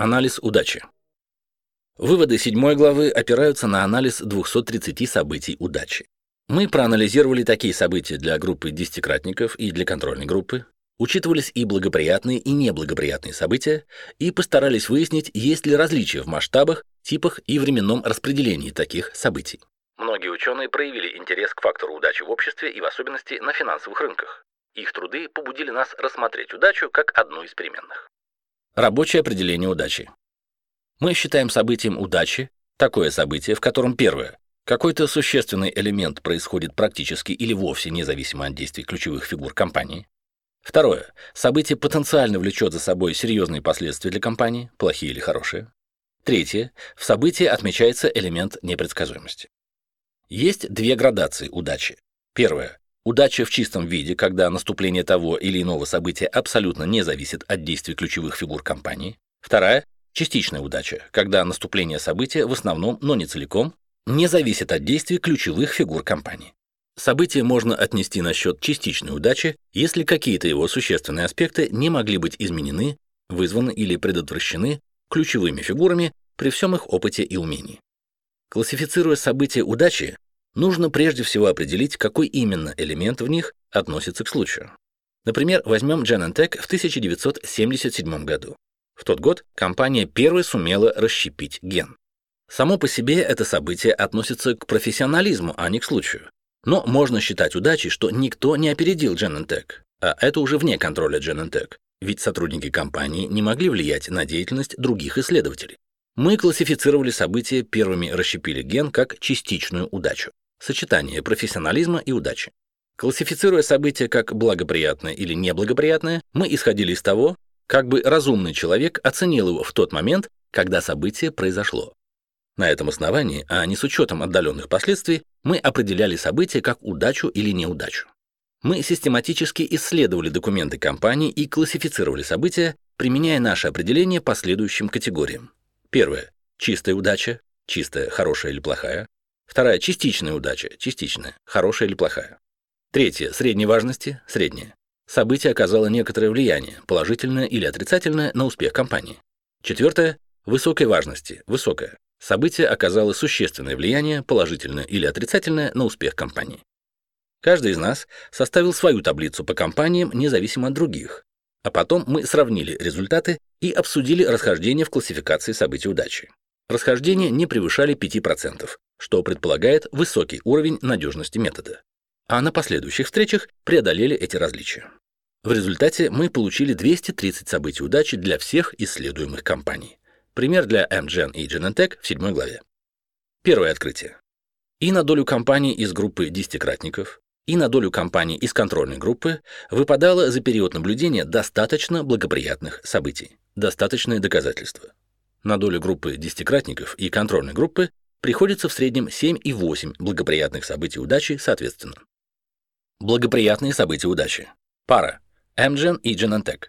Анализ удачи. Выводы седьмой главы опираются на анализ 230 событий удачи. Мы проанализировали такие события для группы десятикратников и для контрольной группы, учитывались и благоприятные, и неблагоприятные события, и постарались выяснить, есть ли различия в масштабах, типах и временном распределении таких событий. Многие ученые проявили интерес к фактору удачи в обществе и в особенности на финансовых рынках. Их труды побудили нас рассмотреть удачу как одну из переменных. Рабочее определение удачи. Мы считаем событием удачи такое событие, в котором первое какой-то существенный элемент происходит практически или вовсе независимо от действий ключевых фигур компании. Второе. Событие потенциально влечет за собой серьезные последствия для компании, плохие или хорошие. Третье. В событии отмечается элемент непредсказуемости. Есть две градации удачи. Первая Удача в чистом виде, когда наступление того или иного события абсолютно не зависит от действий ключевых фигур компании. Вторая частичная удача, когда наступление события в основном, но не целиком, не зависит от действий ключевых фигур компании. Событие можно отнести на счет частичной удачи, если какие-то его существенные аспекты не могли быть изменены, вызваны или предотвращены ключевыми фигурами при всем их опыте и умении. Классифицируя события удачи, нужно прежде всего определить, какой именно элемент в них относится к случаю. Например, возьмем Genentech в 1977 году. В тот год компания первой сумела расщепить ген. Само по себе это событие относится к профессионализму, а не к случаю. Но можно считать удачей, что никто не опередил Genentech, а это уже вне контроля Genentech, ведь сотрудники компании не могли влиять на деятельность других исследователей. Мы классифицировали события, первыми расщепили ген как частичную удачу, сочетание профессионализма и удачи. Классифицируя события как благоприятное или неблагоприятное, мы исходили из того, как бы разумный человек оценил его в тот момент, когда событие произошло. На этом основании, а не с учетом отдаленных последствий, мы определяли события как удачу или неудачу. Мы систематически исследовали документы компании и классифицировали события, применяя наше определение по следующим категориям. Первое чистая удача, чистая, хорошая или плохая. Вторая частичная удача, частичная, хорошая или плохая. Третье средней важности, средняя. Событие оказало некоторое влияние, положительное или отрицательное, на успех компании. Четвертое высокой важности, высокая. Событие оказало существенное влияние, положительное или отрицательное, на успех компании. Каждый из нас составил свою таблицу по компаниям, независимо от других, а потом мы сравнили результаты и обсудили расхождения в классификации событий удачи. Расхождения не превышали 5%, что предполагает высокий уровень надежности метода. А на последующих встречах преодолели эти различия. В результате мы получили 230 событий удачи для всех исследуемых компаний. Пример для Amgen и Genentech в седьмой главе. Первое открытие. И на долю компаний из группы десятикратников, и на долю компаний из контрольной группы выпадало за период наблюдения достаточно благоприятных событий, достаточное доказательство. На долю группы десятикратников и контрольной группы приходится в среднем 7 и 8 благоприятных событий удачи соответственно. Благоприятные события удачи. Пара. Amgen и Genentech.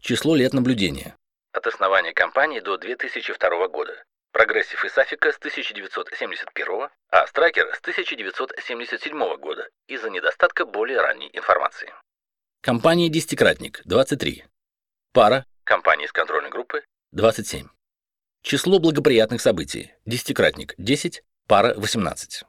Число лет наблюдения от основания компании до 2002 года. Progressive и Safeco с 1971, а Stryker с 1977 года из-за недостатка более ранней информации. Компания «Десятикратник» — 23. Пара, компании с контрольной группы — 27. Число благоприятных событий — десятикратник — 10, пара — 18.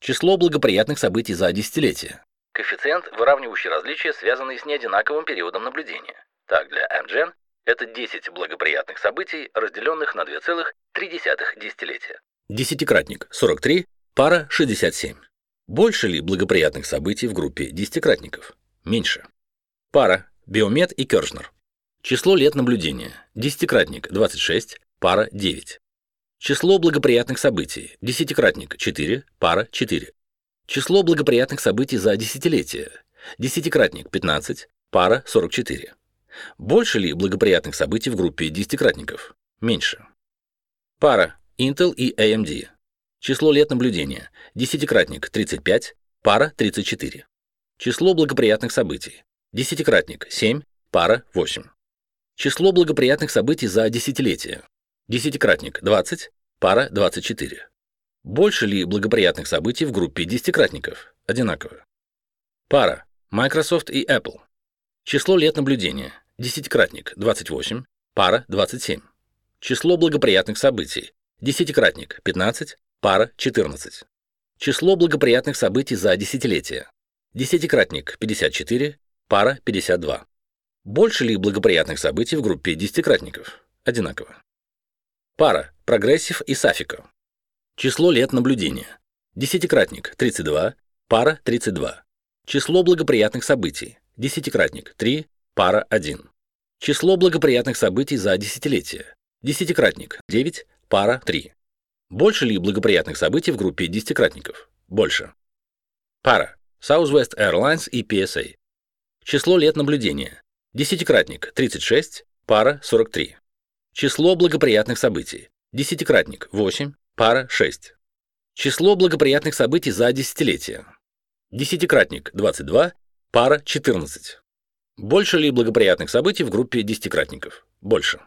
Число благоприятных событий за десятилетие. Коэффициент, выравнивающий различия, связанные с неодинаковым периодом наблюдения. Так, для Amgen это 10 благоприятных событий, разделенных на 2,3 десятилетия. Десятикратник – 43, пара – 67. Больше ли благоприятных событий в группе десятикратников? Меньше. Пара – Биомед и Кёршнер. Число лет наблюдения. Десятикратник – 26, пара – 9. Число благоприятных событий. Десятикратник – 4, пара – 4. Число благоприятных событий за десятилетие. Десятикратник – 15, пара – 44. Больше ли благоприятных событий в группе десятикратников? Меньше. Пара Intel и AMD. Число лет наблюдения. Десятикратник 35, пара 34. Число благоприятных событий. Десятикратник 7, пара 8. Число благоприятных событий за десятилетие. Десятикратник 20, пара 24. Больше ли благоприятных событий в группе десятикратников? Одинаково. Пара Microsoft и Apple. Число лет наблюдения. Десятикратник – 28, пара – 27. Число благоприятных событий. Десятикратник – 15, пара – 14. Число благоприятных событий за десятилетие. Десятикратник – 54, пара – 52. Больше ли благоприятных событий в группе десятикратников? Одинаково. Пара – Progressive и Safeco. Число лет наблюдения. Десятикратник – 32, пара – 32. Число благоприятных событий. Десятикратник – 3, пара – 1. Число благоприятных событий за десятилетие. Десятикратник – 9, пара – 3. Больше ли благоприятных событий в группе десятикратников? Больше. Пара. Southwest Airlines и PSA. Число лет наблюдения. Десятикратник – 36, пара – 43. Число благоприятных событий. Десятикратник – 8, пара – 6. Число благоприятных событий за десятилетие. Десятикратник – 22, пара – 14. Больше ли благоприятных событий в группе десятикратников? Больше.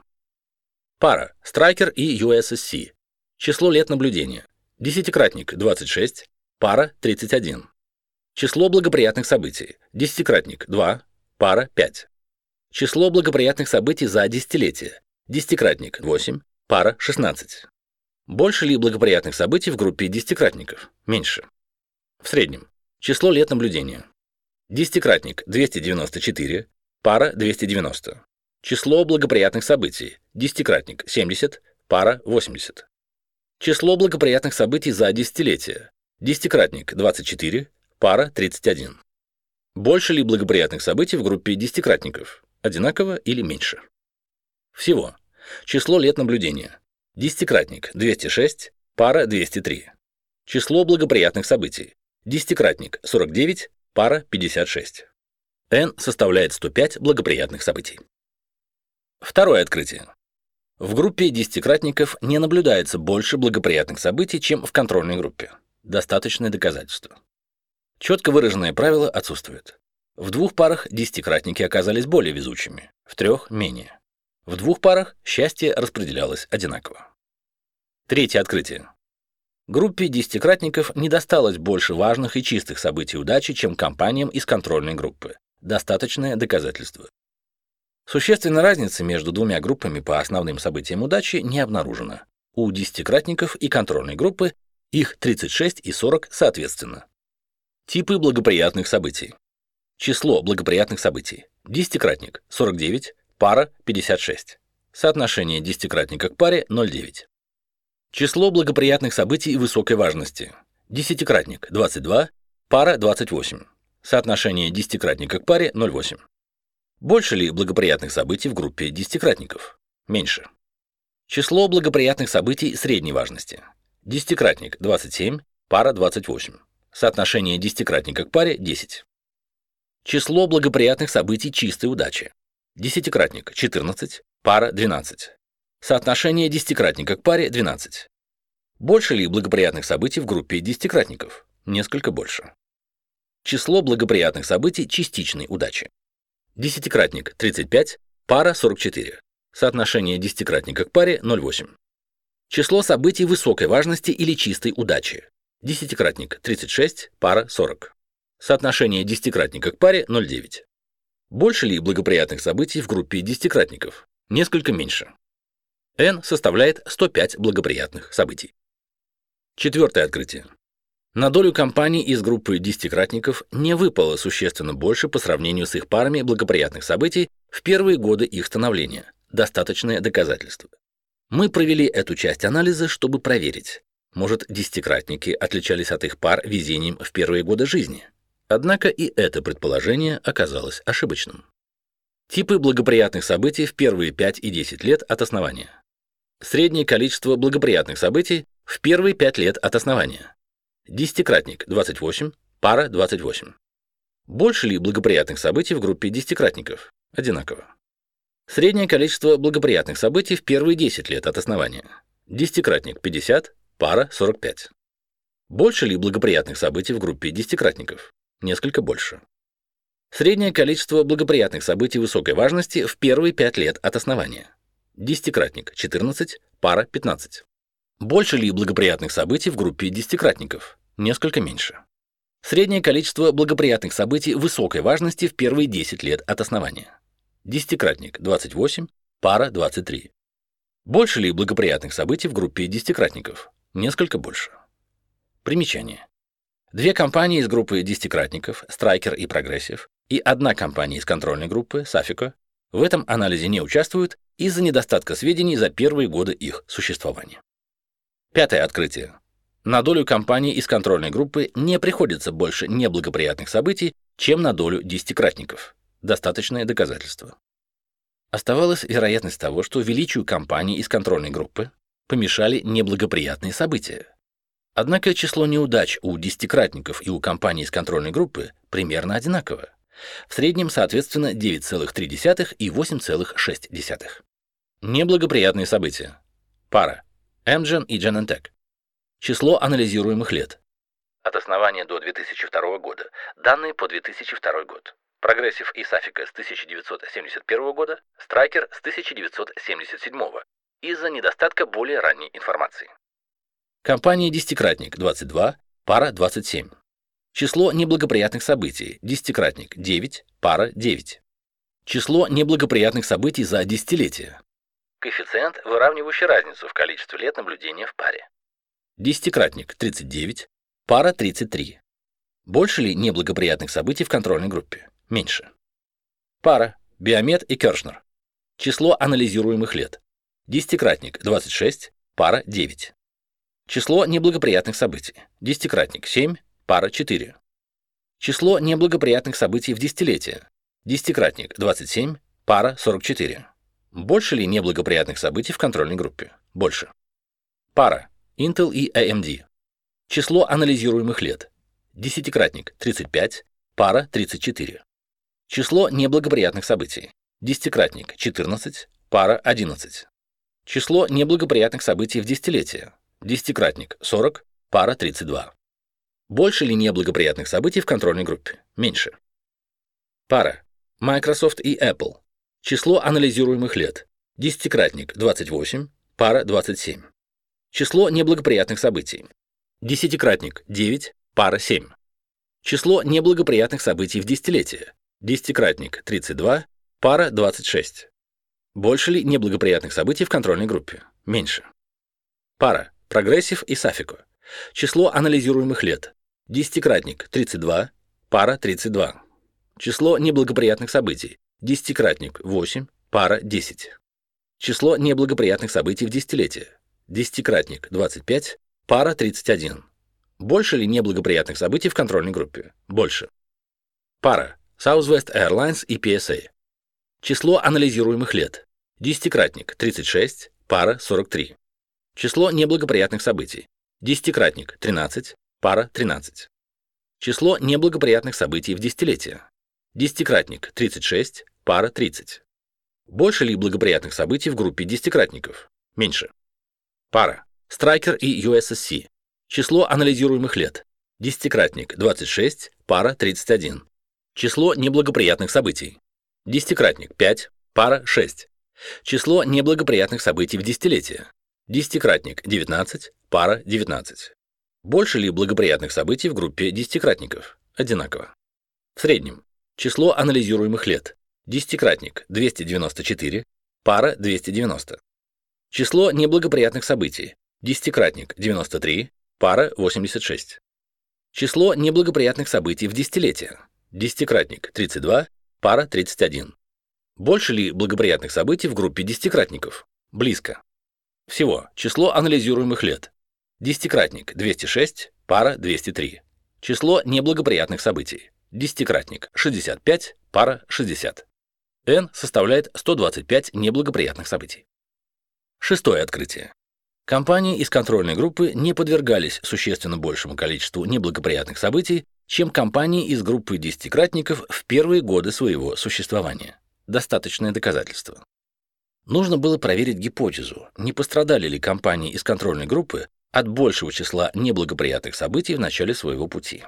Пара – Страйкер и USSC. Число лет наблюдения. Десятикратник – 26, пара – 31. Число благоприятных событий. Десятикратник – 2, пара – 5. Число благоприятных событий за десятилетие. Десятикратник – 8, пара – 16. Больше ли благоприятных событий в группе десятикратников? Меньше. В среднем. Число лет наблюдения. Десятикратник 294, пара 290. Число благоприятных событий. Десятикратник 70, пара 80. Число благоприятных событий за десятилетие. Десятикратник 24, пара 31. Больше ли благоприятных событий в группе десятикратников? Одинаково или меньше? Всего. Число лет наблюдения. Десятикратник 206, пара 203. Число благоприятных событий. Десятикратник 49, пара 56. n составляет 105 благоприятных событий. Второе открытие. В группе десятикратников не наблюдается больше благоприятных событий, чем в контрольной группе. Достаточное доказательство. Четко выраженное правило отсутствует. В двух парах десятикратники оказались более везучими, в трех – менее. В двух парах счастье распределялось одинаково. Третье открытие. Группе десятикратников не досталось больше важных и чистых событий удачи, чем компаниям из контрольной группы. Достаточное доказательство. Существенной разницы между двумя группами по основным событиям удачи не обнаружено. У десятикратников и контрольной группы их 36 и 40 соответственно. Типы благоприятных событий. Число благоприятных событий. Десятикратник 49, пара 56. Соотношение десятикратника к паре 0,9. Число благоприятных событий высокой важности. Десятикратник – 22, пара – 28. Соотношение десятикратника к паре – 0,8. Больше ли благоприятных событий в группе десятикратников? Меньше. Число благоприятных событий средней важности. Десятикратник – 27, пара – 28. Соотношение десятикратника к паре – 10. Число благоприятных событий чистой удачи. Десятикратник – 14, пара – 12. Соотношение десятикратника к паре 12. Больше ли благоприятных событий в группе десятикратников? Несколько больше. Число благоприятных событий частичной удачи. Десятикратник 35, пара 44. Соотношение десятикратника к паре 0,8. Число событий высокой важности или чистой удачи. Десятикратник 36, пара 40. Соотношение десятикратника к паре 0,9. Больше ли благоприятных событий в группе десятикратников? Несколько меньше n составляет 105 благоприятных событий. Четвертое открытие. На долю компаний из группы десятикратников не выпало существенно больше по сравнению с их парами благоприятных событий в первые годы их становления. Достаточное доказательство. Мы провели эту часть анализа, чтобы проверить, может, десятикратники отличались от их пар везением в первые годы жизни. Однако и это предположение оказалось ошибочным. Типы благоприятных событий в первые 5 и 10 лет от основания. Среднее количество благоприятных событий в первые 5 лет от основания. Десятикратник 28, пара 28. Больше ли благоприятных событий в группе десятикратников? Одинаково. Среднее количество благоприятных событий в первые 10 лет от основания. Десятикратник 50, пара 45. Больше ли благоприятных событий в группе десятикратников? Несколько больше. Среднее количество благоприятных событий высокой важности в первые 5 лет от основания. Десятикратник – 14, пара – 15. Больше ли благоприятных событий в группе десятикратников? Несколько меньше. Среднее количество благоприятных событий высокой важности в первые 10 лет от основания. Десятикратник – 28, пара – 23. Больше ли благоприятных событий в группе десятикратников? Несколько больше. Примечание. Две компании из группы десятикратников, Striker и Progressive, и одна компания из контрольной группы, Safeco, в этом анализе не участвуют из-за недостатка сведений за первые годы их существования. Пятое открытие. На долю компаний из контрольной группы не приходится больше неблагоприятных событий, чем на долю десятикратников. Достаточное доказательство. Оставалась вероятность того, что величию компаний из контрольной группы помешали неблагоприятные события. Однако число неудач у десятикратников и у компаний из контрольной группы примерно одинаково. В среднем, соответственно, 9,3 и 8,6. Неблагоприятные события. Пара. Amgen и Genentech. Число анализируемых лет. От основания до 2002 года. Данные по 2002 год. Progressive и Safeco с 1971 года, Stryker с 1977 из-за недостатка более ранней информации. Компания «Десятикратник» 22, пара 27. Число неблагоприятных событий. Десятикратник 9, пара 9. Число неблагоприятных событий за десятилетие. Коэффициент, выравнивающий разницу в количестве лет наблюдения в паре. Десятикратник 39, пара 33. Больше ли неблагоприятных событий в контрольной группе? Меньше. Пара. Биомед и Кершнер. Число анализируемых лет. Десятикратник 26, пара 9. Число неблагоприятных событий. Десятикратник 7, пара 4. Число неблагоприятных событий в десятилетие. Десятикратник 27, пара 44. Больше ли неблагоприятных событий в контрольной группе? Больше. Пара. Intel и AMD. Число анализируемых лет. Десятикратник 35, пара 34. Число неблагоприятных событий. Десятикратник 14, пара 11. Число неблагоприятных событий в десятилетие. Десятикратник 40, пара 32. Больше ли неблагоприятных событий в контрольной группе? Меньше. Пара. Microsoft и Apple. Число анализируемых лет. Десятикратник 28, пара 27. Число неблагоприятных событий. Десятикратник 9, пара 7. Число неблагоприятных событий в десятилетие. Десятикратник 32, пара 26. Больше ли неблагоприятных событий в контрольной группе? Меньше. Пара. Прогрессив и Сафико. Число анализируемых лет. Десятикратник 32, пара 32. Число неблагоприятных событий. Десятикратник 8, пара 10. Число неблагоприятных событий в десятилетие. Десятикратник 25, пара 31. Больше ли неблагоприятных событий в контрольной группе? Больше. Пара. Southwest Airlines и PSA. Число анализируемых лет. Десятикратник 36, пара 43. Число неблагоприятных событий. Десятикратник 13, пара 13. Число неблагоприятных событий в десятилетие. Десятикратник 36, пара 30. Больше ли благоприятных событий в группе десятикратников? Меньше. Пара. Страйкер и USSC. Число анализируемых лет. Десятикратник 26, пара 31. Число неблагоприятных событий. Десятикратник 5, пара 6. Число неблагоприятных событий в десятилетие. Десятикратник 19, пара 19. Больше ли благоприятных событий в группе десятикратников? Одинаково. В среднем. Число анализируемых лет. Десятикратник 294, пара 290. Число неблагоприятных событий. Десятикратник 93, пара 86. Число неблагоприятных событий в десятилетие. Десятикратник 32, пара 31. Больше ли благоприятных событий в группе десятикратников? Близко. Всего число анализируемых лет. Десятикратник 206, пара 203. Число неблагоприятных событий. Десятикратник 65, пара 60. n составляет 125 неблагоприятных событий. Шестое открытие. Компании из контрольной группы не подвергались существенно большему количеству неблагоприятных событий, чем компании из группы десятикратников в первые годы своего существования. Достаточное доказательство. Нужно было проверить гипотезу, не пострадали ли компании из контрольной группы от большего числа неблагоприятных событий в начале своего пути.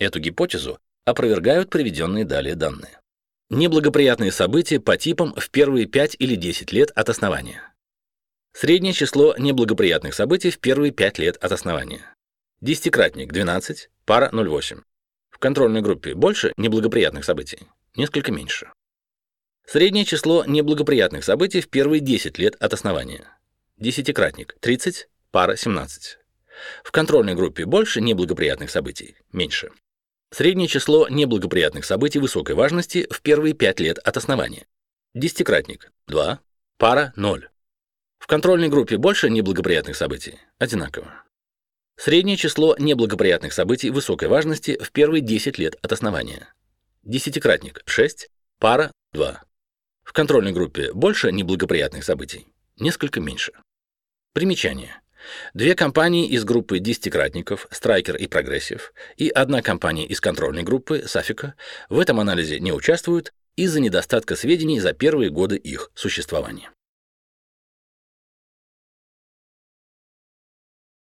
Эту гипотезу опровергают приведенные далее данные. Неблагоприятные события по типам в первые 5 или 10 лет от основания. Среднее число неблагоприятных событий в первые 5 лет от основания. Десятикратник 12, пара 0,8. В контрольной группе больше неблагоприятных событий, несколько меньше. Среднее число неблагоприятных событий в первые 10 лет от основания. Десятикратник – 30, пара – 17. В контрольной группе больше неблагоприятных событий, меньше. Среднее число неблагоприятных событий высокой важности в первые 5 лет от основания. Десятикратник – 2, пара – 0. В контрольной группе больше неблагоприятных событий, одинаково. Среднее число неблагоприятных событий высокой важности в первые 10 лет от основания. Десятикратник – 6, пара – 2. В контрольной группе больше неблагоприятных событий, несколько меньше. Примечание. Две компании из группы десятикратников, Stryker и Progressive, и одна компания из контрольной группы, Safeco, в этом анализе не участвуют из-за недостатка сведений за первые годы их существования.